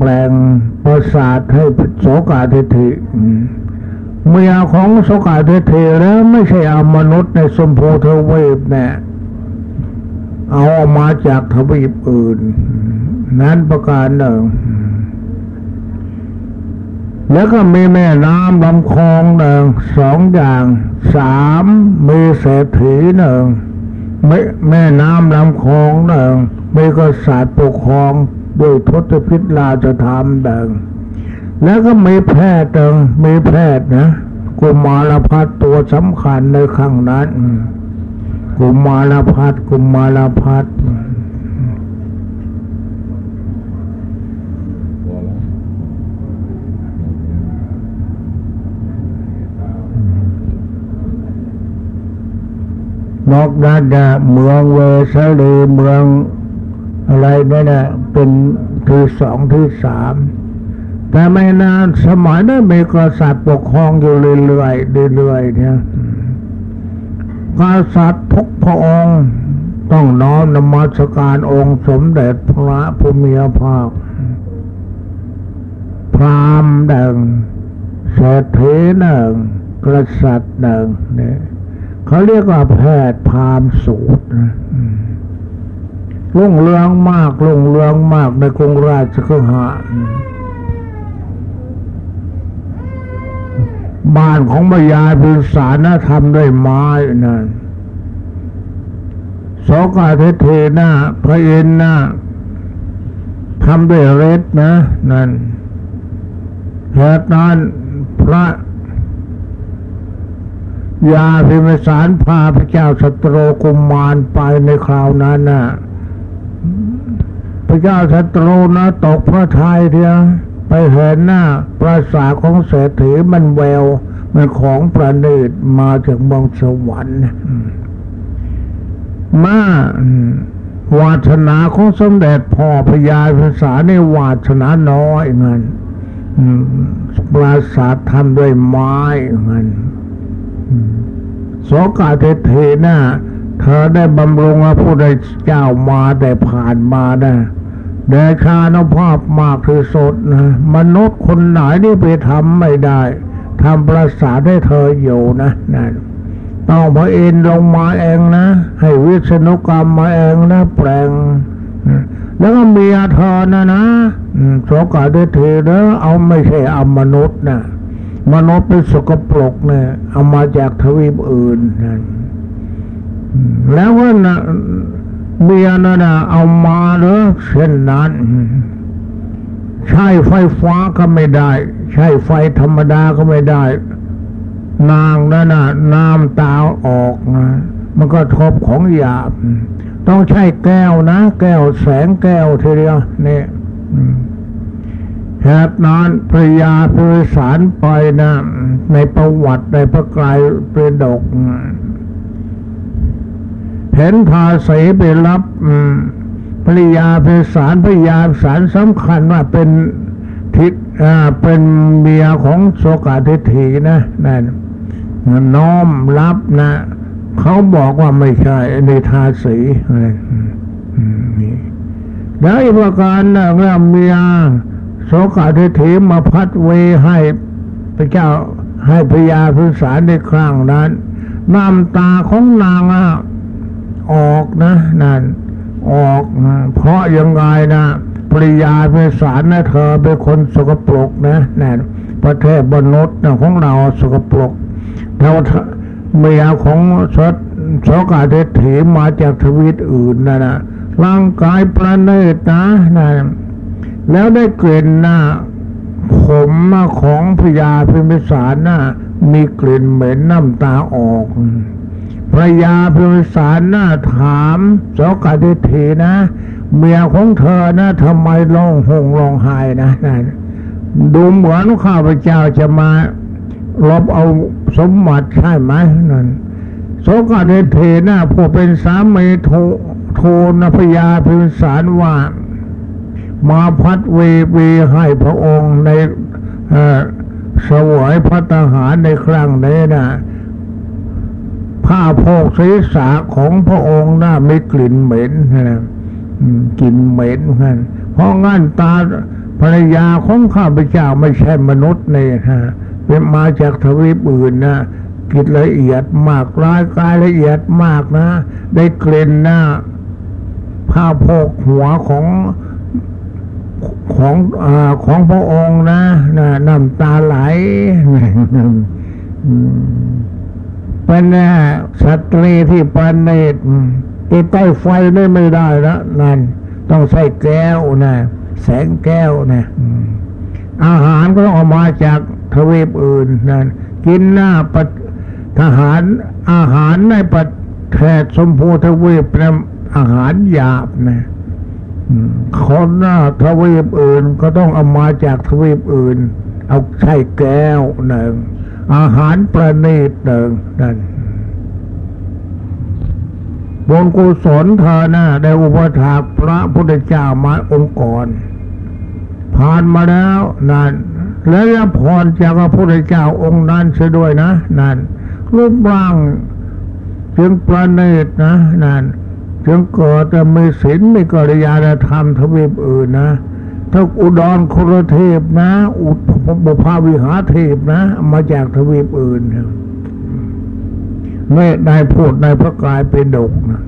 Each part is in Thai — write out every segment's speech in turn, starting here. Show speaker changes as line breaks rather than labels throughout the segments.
แปลงประสาทให้โสกาทิฐิเมียของโสกาทิฐิแล้วไม่ใช่อมนุษย์ในสมโพธเวฟเนี่ยเอาออกมาจากทวีปอื่น นั้นประการหนึ่ง แล้วก็มีแม่น้ำลำคลองหนึ่งสองอย่างสามมีเศรษฐีหนึ่งแม่น้ำลำคลองหนึ่งมีกษัตริย์ปกครอง ด้วยทศพิธราชธรรมดังแล้วก็มีแพทย์ดังมีแพทย์นะกุมารพัฒตัวสำคัญในครั้งนั้น กุมารพัฒกุมารพัฒนอกนั้นนะเมืองเวสลีเมือง อะไรนั่นนะเป็นที่สองที่สามแต่ไม่นานสมัยนั้นมีกษัตริย์ปกครองอยู่เรื่อยๆเรื่อยๆเนี่ยกษัตริย์ทุกพระองค์ต้องน้อมนมัสการองค์สมเด็จพระพุทมีภาค พรามหนึ่งเศรษฐีหนึ่งกษัตริย์หนึ่งเนี่ยเขาเรียกว่าแพทย์พามสูตรนะ ลุ่งเรืองมากลุ่งเรืองมากในกรุงราชกุหาบ้านของบยาพิสารนะทำด้วยไม้นั่นสกาเทเทนะพระเอินนะทำด้วยเรศนะนั่นเหตุนั้นพระยาพิมสารพาพระเจ้าสตรกุมมารไปในคราวนั้นน่ะ พระเจ้าสตรูนะตกพระทัยเดียวไปเห็นหน้าปราสาทของเศรษฐีมันแวว มันของประณีตมาจากเมืองสวรรค์มาวาสนาของสมเด็จพ่อพญาภาษาในวาสนาน้อยเงินปราสาททำด้วยไม้เงินสกาเทเทนะเธอได้บำรุงพระพุทธเจ้ามาแต่ผ่านมานะ เดชานภาพมากที่สุดนะมนุษย์คนไหนที่ไปทำไม่ได้ทำประสาทให้เธออยู่นะนั่นต้องพระอินลงมาเองนะ ให้วิศนุกรรมมาเองนะแปลง แล้วก็มีอาทรนะนะโสกาเดเทเนะเอาไม่ใช่เอามนุษย์นะมนุษย์เป็นสกปรกเนี่ยเอามาจากทวีปอื่นนั่นแล้วว่านะ เมียนั่นนะเอามาหรือเช่นนั้น ใช้ไฟฟ้าก็ไม่ได้ ใช้ไฟธรรมดาก็ไม่ได้ นางนั่นนะน้ำตาออกนะมันก็ทบของหยาบ ต้องใช้แก้วนะ แก้วแสงแก้วทีเดียวนี่เหตุนั้นพระยาพระสารไปนะ ในประวัติในพระกายเป็นดก เห็นภาษีไปรับภริยาเพศารภริยาสารสำคัญว่าเป็นทิศเป็นเมียของโสกาทิถีนะนั่นน้อมรับนะเขาบอกว่าไม่ใช่ในทาสีอะไรนี่แล้วอีกประการนะเมื่อเมียโสกาทิถีมาพัดเวให้พระเจ้าให้พญาพิสารในครั้งนั้นน้ำตาของนางอะ ออกนะนั่นออกเพราะยังไงนะปริยาเปสารนะเธอเป็นคนสกปรกนะนั่นประเทศบนนุษย์นะของเราสกปรกเราเมียของสดสกาเทถีมาจากทวีตอื่นนะนะร่างกายประเนตนะนั่นแล้วได้กลิ่นนะผมของพญาพิมิสารนะมีกลิ่นเหม็นน้ำตาออก พระยาพิมสารน่าถามสกาดิถีนะ เมียของเธอนะทำไมร้องหงร้องไห้นะนั่นดูเหมือนข้าพเจ้าจะมาลบเอาสมบัติใช่ไหมนั่นสกาดิถีนะผู้เป็นสามีโทโทนพยาพิมสารว่า มาพัดเวเวให้พระองค์ในสวยพระทหารในครั้งนี้นะ ผ้าโพกศีรษะของพระองค์น่าไม่กลิ่นเหม็นนะกลิ่นเหม็นกันเพราะงั้นตาภรรยาของข้าพเจ้าไม่ใช่มนุษย์เนี่ยฮะเป็นมาจากทวีปอื่นนะกิจละเอียดมากรายกายละเอียดมากนะ ได้กลิ่นนะผ้าโพกหัวของของอของพระองค์นะนะน้ำตาไหล เป็นสตรีที่ปานเนตติดใต้ไฟได้ไม่ได้นะนั่น ต้องใส่แก้วนะแสงแก้วนะอาหารก็ต้องออกมาจากทวีปอื่นนั่นกินหน้าปทหารอาหารในประเทศสมพูทวีปเป็นอาหารหยาบนะคนหน้าทวีปอื่นก็ต้องเอามาจากทวีปอื่น เอาใช้แก้วหนึ่ง อาหารประณีตหนึ่งนั่นบนกุศลเธอนะได้อุปถากพระพุทธเจ้ามาองค์ก่อนผ่านมาแล้วนั่นและรับพรจากพระพุทธเจ้าองค์นั้นเสียด้วยนะนั่นรูปร่างจึงประณีตนะนั่นจึงเกิดจะมีศีลมีกิริยาธรรมทวีปอื่นนะ ถ้าอุดรโครเทพนะ อุบุพาวิหาเทพนะ มาจากทวีปอื่นไม่ได้พูดในพระกายเป็นดกนะ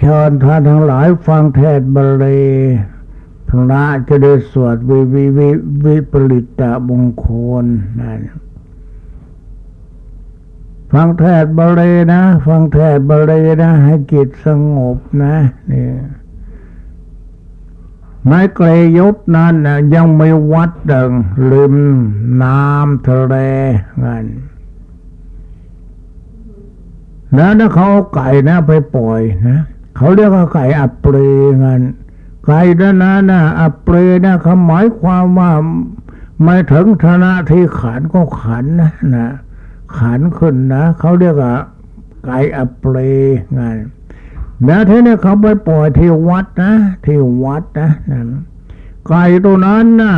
เชิญท่านทั้งหลายฟังเทศบาลีพระจะได้สวดวิวิวิวิปริตตะมงคลนั่นฟังเทศบาลีนะ ฟังเทศบาลีนะ ให้จิตสงบนะเนี่ย ในเกรยศนั้นยังไม่วัดดังลืมน้ำทะเลงันแล้วถ้าเขาไก่นะไปปล่อยนะเขาเรียกว่าไก่อัปรีงันไก่ด้านนั้นนะอัปรีนะเขาหมายความว่าไม่ถึงธนะที่ขันก็ขันนะนะขันขึ้นนะเขาเรียกว่าไก่อัปรีงาน แล้วทีนี้เขาไปปล่อยที่วัดนะที่วัดนะนั่นไก่ตัวนั้นนะ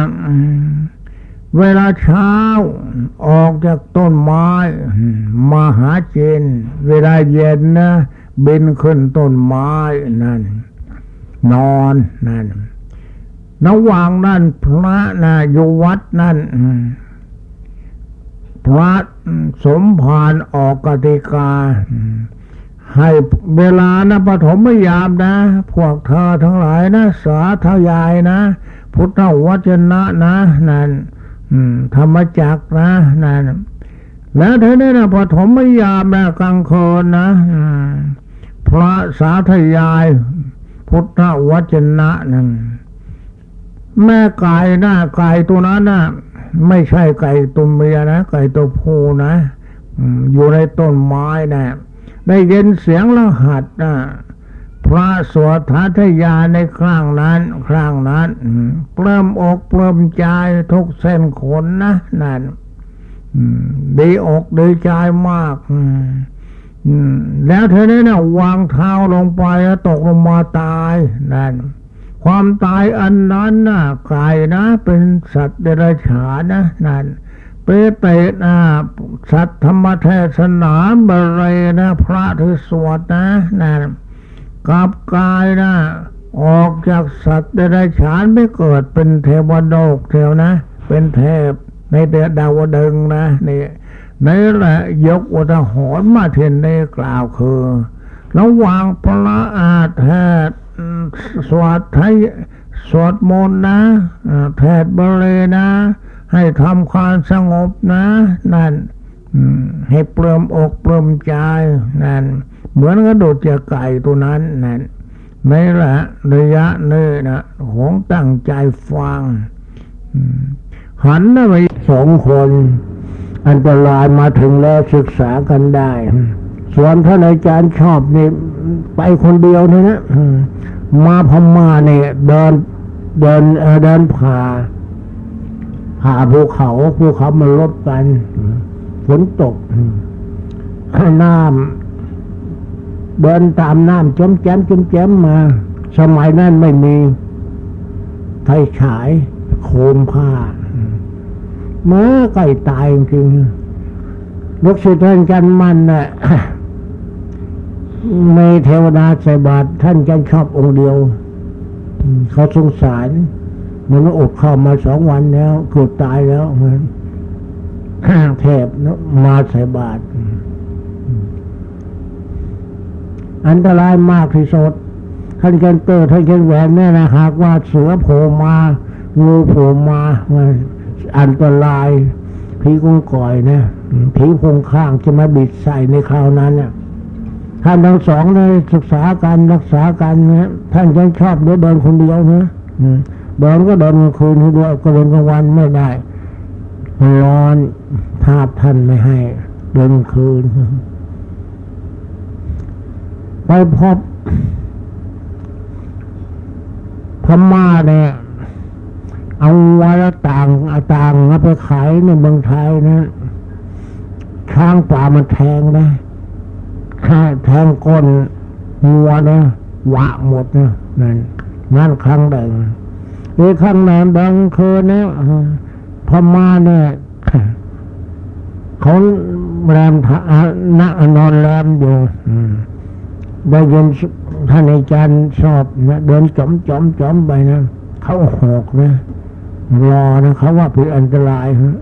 เวลาเช้าออกจากต้นไม้มาหาเจน เวลาเย็นนะบินขึ้นต้นไม้นั่น นอนนั่นระหว่างนั้นพระนะอยู่วัดนั่นพระสมภารออกกติกา ให้เวลานะปฐมยามนะ พวกเธอทั้งหลายนะ สาธยายนะ พุทธวจนะนะนั่นธรรมจักนะนั่นแล้วเธอเนี่ยนะปฐมยามนะกลางคืนนะพระสาธยาย พุทธวจนะนั่นแม่ไก่นะไก่ตัวนั้นนะไม่ใช่ไก่ตัวเมียนะไก่ตัวผู้นะอยู่ในต้นไม้นะ ได้ยินเสียงละหัดนะพระสวดทัทยาในครั้งนั้นครั้งนั้นเพิ่มอกเพิ่มใจทุกเส้นขนนะนั่นดีอกดีใจมากแล้วเธอเนี่ยนะวางเท้าลงไปแล้วตกลงมาตายนั่นความตายอันนั้นนะกายนะ เป็นสัตว์เดรัจฉานนะนั่น เปเตนะสัตว์ธรรมเทศนาบรเรนะพระที่สวดนะนั่นกับกายนะออกจากสัตว์เดรัจฉานไม่เกิดเป็นเทวดาเทวนะ เป็นเทพในเดดาวดึงนะนี่นี่แหละยกอุทหรณ์มาเทียนได้กล่าวคือระหว่างพระอาแทศสวดไทยสวดมนต์นะแทดบริเลนะ ให้ทำความสงบนะ นั่นให้เปลิมอกเปลิมใจนั่นเหมือนกระโดดจากไก่ตัวนั้นนั่นไม่ละระยะนี้นะหงตั้งใจฟังหันไปสองคน อันตรายมาถึงแล้วศึกษากันได้ ส่วนท่านอาจารย์ชอบนี่ไปคนเดียวนี่นะมาพม่าเนี่ยเดินเดินเดินผ่า ผ่าภูเขาภูเขามันลดกันฝนตกน้ำเดินตามน้ำจมแจมจมแจมมา สมัยนั้นไม่มีไฟฉายโคมผ้ามาใกล้ตายจริงลูกศิษย์ท่านกันมันน่ะในเทวดาใส่บาตรท่านจะชอบองค์เดียว
เขาสงสาร มันอดเข้าวมาสองวันแล้วเกือบตายแล้วมันแทบนะมาใส่บาตรอันตรายมากที่สุดท่านเกนเตอร์ท่านเกนแหวนเนี่ยนะหากว่าเสือโผล่มางูโผล่มามันอันตรายผีกงก่อยนะผีพงข้างจะมาบิดใส่ในคราวนั้นเนี่ยท่านทั้งสองเลยศึกษาการรักษากันนะท่านยังชอบเดินเดินคนเดียวนะอืม เดินก็เดินกลางคืนคนเดียวก็เดินกลางวันไม่ได้ร้อนทาบท่านไม่ให้ เดินคืน ไปพบพม่าเนี่ย เอาไว้แล้วต่างอาต่างเอาไปขายในเมืองไทยนะช้างป่ามันแทงนะฆ่าแทงก้นงัวนะหวะหมดนะนั่นนั่นครั้งแดง อีกครั้งแดงบางคืนเนี่ยพม่าเนี่ยเขาแรมนนอนแรมอยู่ได้ยินท่านอาจารย์ชอบนะเดินจอมจอมจอมไปนะเขาหอกนะรอนะเขาว่าเป็นอันตรายฮะ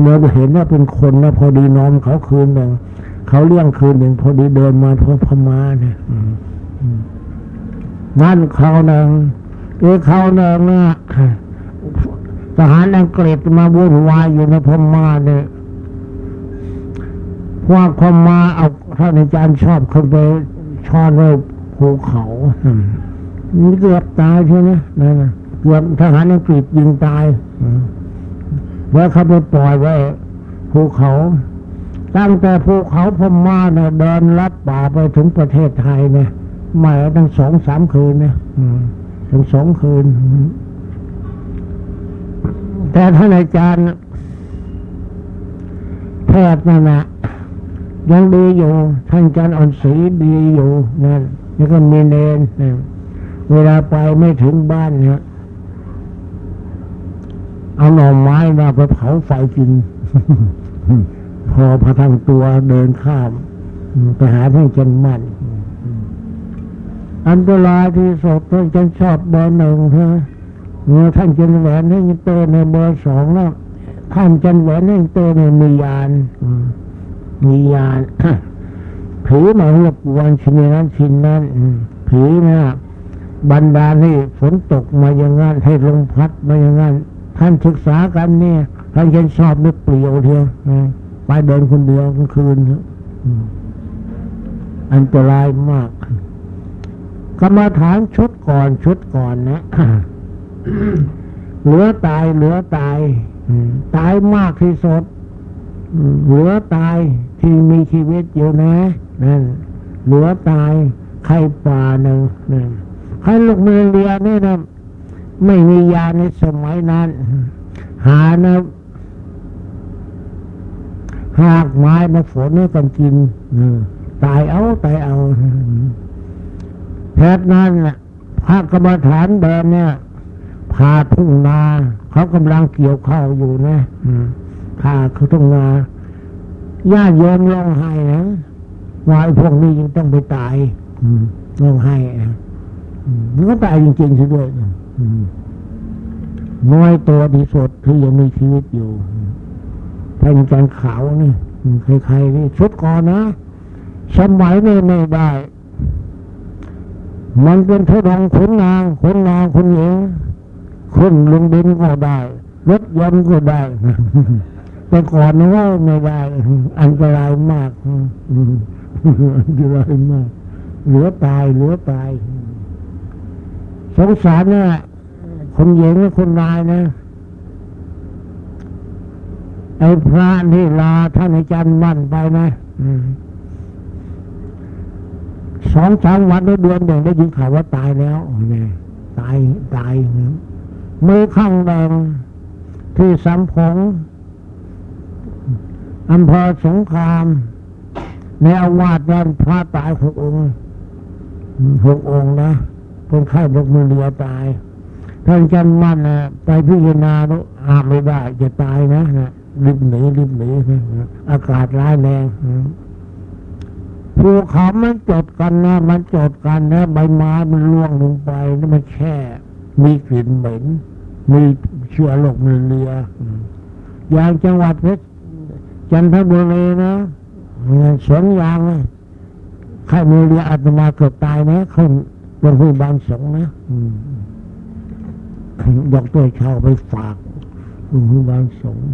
เมื่อเห็นว่าเป็นคนนะพอดีนอมเขาคืนหนึ่งเขาเลี้ยงคืนหนึ่งพอดีเดินมาพอพม่าเนี่ยนั่นเขานึ่ง เออเขาหนึ่งนะทหารอังกฤษมาวุ่นวายอยู่ในพม่าเนี่ยพวกพม่าเอาท่านอาจารย์ชอบขึ้นไปช้อนไว้ภูเขาอืมนี่เกือบตายใช่ไหมนั่นนะเกือบทหารอังกฤษยิงตายอืมแล้วเขาไปปล่อยไว้ภูเขา ตั้งแต่ภูเขาพม่าเนี่ยเดินลัดป่าไปถึงประเทศไทยเนี่ยไม่ตั้งสองสามคืนเนี่ยอืม ถึงสองคืน แต่ท่านอาจารย์แพทย์นั่นนะยังดีอยู่ ท่านอาจารย์อ่อนศรีดีอยู่นั่นแล้วก็มีเนนนะเวลาไปไม่ถึงบ้านเนี่ยเอาหน่อไม้มาไปเผาไฟกิน พอพระทังตัวเดินข้ามไปหาท่านจารย์มั่น อันตรายที่สุดท่านจารย์ชอบเบอร์หนึ่งใช่ไหมเมื่อท่านจารย์แหวนให้เตอร์ในเบอร์สองแล้วท่านจารย์แหวนให้เตอร์ในมียานมียานผีมารบกวนชินนั้นชินนั้นผีนะบันดาลให้ฝนตกมาอย่างนั้นให้ลมพัดมาอย่างนั้นท่านศึกษากันเนี่ยท่านเห็นชอบนึกเปลี่ยวเทียวไปเดินคนเดียวกลางคืนอันตรายมาก กรรมาฐานชุดก่อนชุดก่อนนะเหลือตายเหลือตายตายมากที่สุดเหลือตายที่มีชีวิตอยู่นะนั่นเหลือตายไข่ป่าหนึ่งนั่นใครลูกเมือเรียนี่นะไม่มียาในสมัยนั้น หานะหากไม้มาฝนให้กันกินตายเอาตายเอา แพทย์นั้นน่ะพระกรรมฐานเดินเนี่ยพาทุ่งนาเขากำลังเกี่ยวข้าวอยู่นะอืมข้าคือต้องมาญาติโยมร้องไห้นะว่าพวกนี้ยังต้องไปตายร้องไห้นะมันก็ตายจริงๆซะด้วยอืมน้อยตัวดีสดที่ยังมีชีวิตอยู่แผ่นจันขาวนี่ใครๆนี่ชุดก่อนนะสมัยนี้ไม่ได้ มันเป็นทุดงขุนนางขุนนางขุนหญิงขึ้นลงดินก็ได้รถยนต์ก็ได้แต่ก่อนนี่ว่าไม่ได้ อันตรายมากอันตรายมาก เหลือตายเหลือตาย สงสารนะคนหญิงและคนนายนะไอ้พระนี่ลาท่านอาจารย์มั่นไปนะอืม สองสามวันหรือเดือนหนึ่งได้ยินข่าวว่าตายแล้วเนี่ยตายตายนะมือข้างแดงที่สัมพงอำเภอสงครามในอาวาสนั้นพระตายหกองค์หกองค์นะคนไข้ลกมือเรียตายท่านจันมั่นนะไปพิจารณาแล้วห้ามไม่ได้จะตายนะนะรีบหนีรีบหนีนะอากาศร้ายแรงนะ ภูเขามันจดกันนะมันจดกันนะใบไม้มันร่วงลงไปแล้วมันแช่ มีกลิ่นเหม็น มีเชื้อโรคมาเรียอืมอย่างจังหวัดเพชรจันทบุรีนะสวนยางนะใครมาเรียอาตมาเกือบตายนะเขาโรงพยาบาลสงนะดอกตัวชาวไปฝากโรงพยาบาลสงฆ์